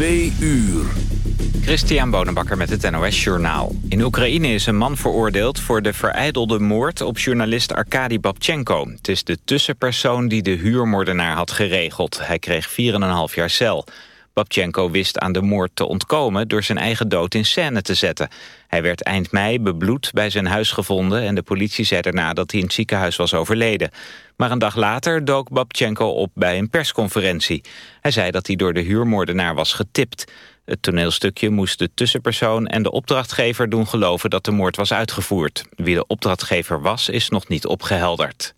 Twee uur. Christian Bonenbakker met het NOS Journaal. In Oekraïne is een man veroordeeld voor de vereidelde moord op journalist Arkady Babchenko. Het is de tussenpersoon die de huurmoordenaar had geregeld. Hij kreeg 4,5 jaar cel. Babchenko wist aan de moord te ontkomen door zijn eigen dood in scène te zetten. Hij werd eind mei bebloed bij zijn huis gevonden... en de politie zei daarna dat hij in het ziekenhuis was overleden. Maar een dag later dook Babchenko op bij een persconferentie. Hij zei dat hij door de huurmoordenaar was getipt. Het toneelstukje moest de tussenpersoon en de opdrachtgever doen geloven dat de moord was uitgevoerd. Wie de opdrachtgever was, is nog niet opgehelderd.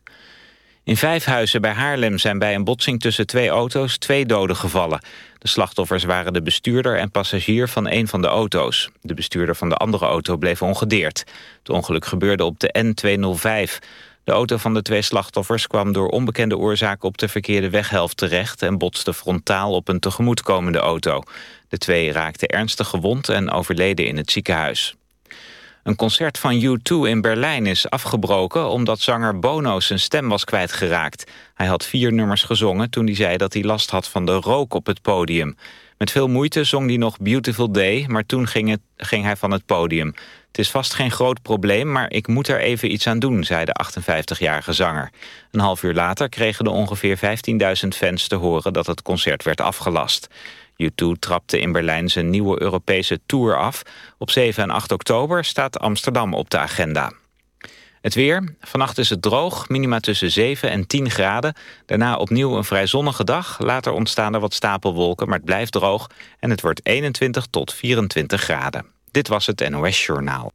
In vijf huizen bij Haarlem zijn bij een botsing tussen twee auto's twee doden gevallen. De slachtoffers waren de bestuurder en passagier van een van de auto's. De bestuurder van de andere auto bleef ongedeerd. Het ongeluk gebeurde op de N205. De auto van de twee slachtoffers kwam door onbekende oorzaak op de verkeerde weghelft terecht en botste frontaal op een tegemoetkomende auto. De twee raakten ernstig gewond en overleden in het ziekenhuis. Een concert van U2 in Berlijn is afgebroken omdat zanger Bono zijn stem was kwijtgeraakt. Hij had vier nummers gezongen toen hij zei dat hij last had van de rook op het podium. Met veel moeite zong hij nog Beautiful Day, maar toen ging, het, ging hij van het podium. Het is vast geen groot probleem, maar ik moet er even iets aan doen, zei de 58-jarige zanger. Een half uur later kregen de ongeveer 15.000 fans te horen dat het concert werd afgelast. U2 trapte in Berlijn zijn nieuwe Europese tour af. Op 7 en 8 oktober staat Amsterdam op de agenda. Het weer. Vannacht is het droog, minima tussen 7 en 10 graden. Daarna opnieuw een vrij zonnige dag. Later ontstaan er wat stapelwolken, maar het blijft droog. En het wordt 21 tot 24 graden. Dit was het NOS Journaal.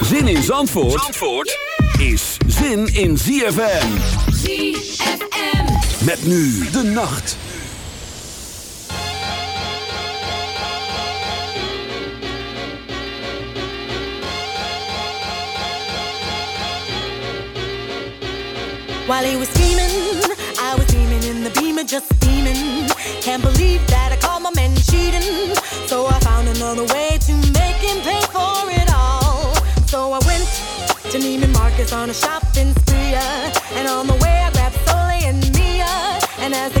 Zin in Zandvoort, Zandvoort is zin in ZFM. ZFM. Met nu de nacht. While he was scheming, I was beaming in the beamer, just beaming. Can't believe that I caught my man cheating. So I found another way to make him pay for it all. So I went to Neiman Marcus on a shopping spree. uh, And on the way I grabbed Soleil and Mia. And as the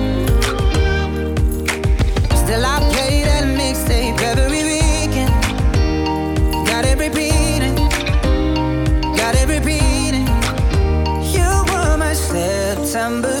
September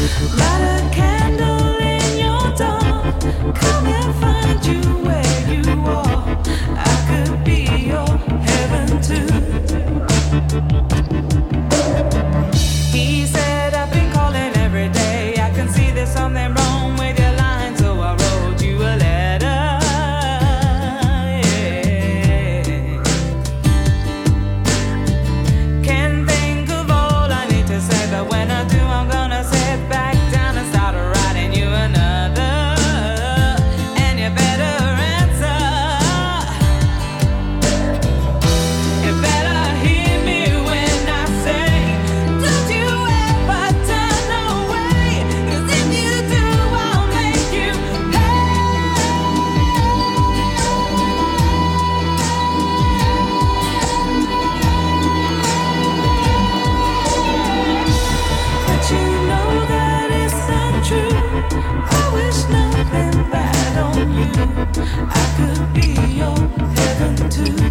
Light a candle in your dark. Come and find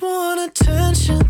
want attention.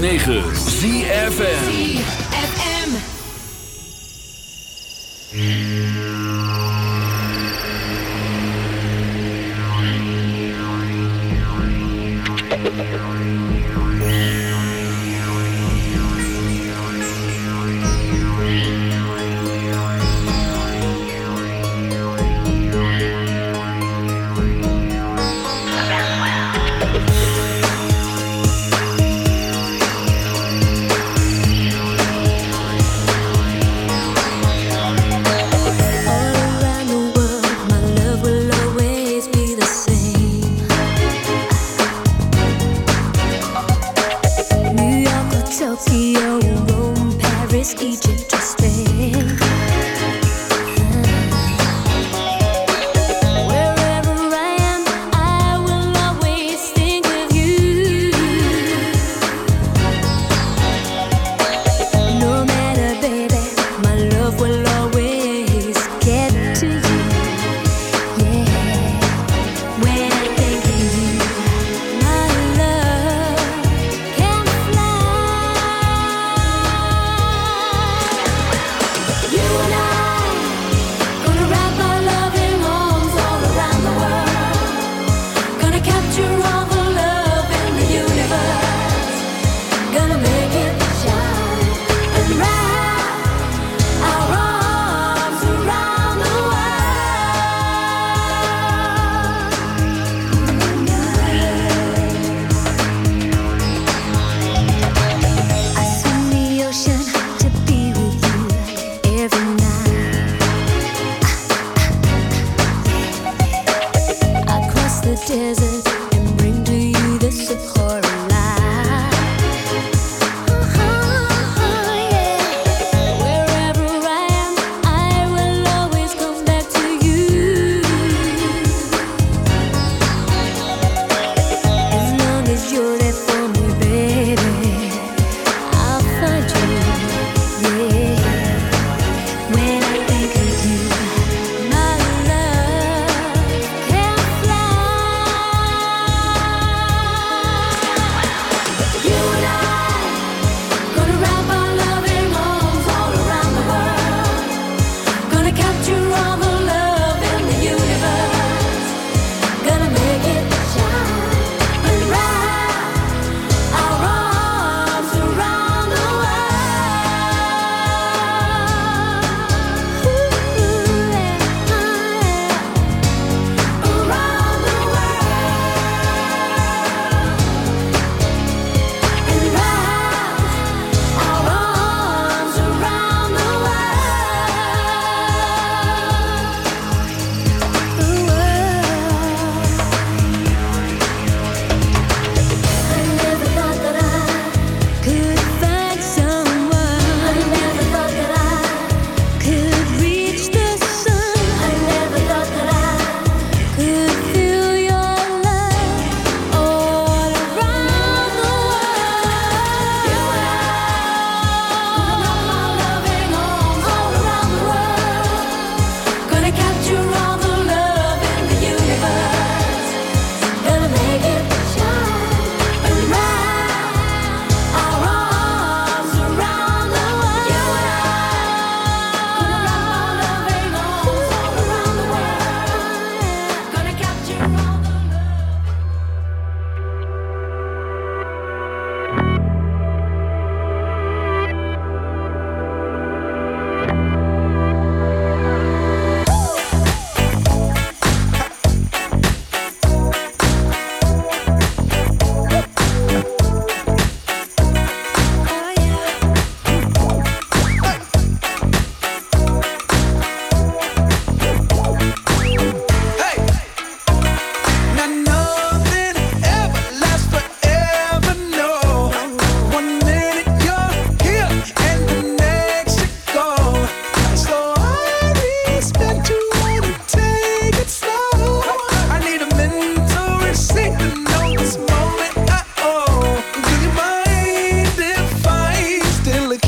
9.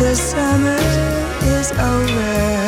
The summer is over.